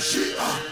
she, uh.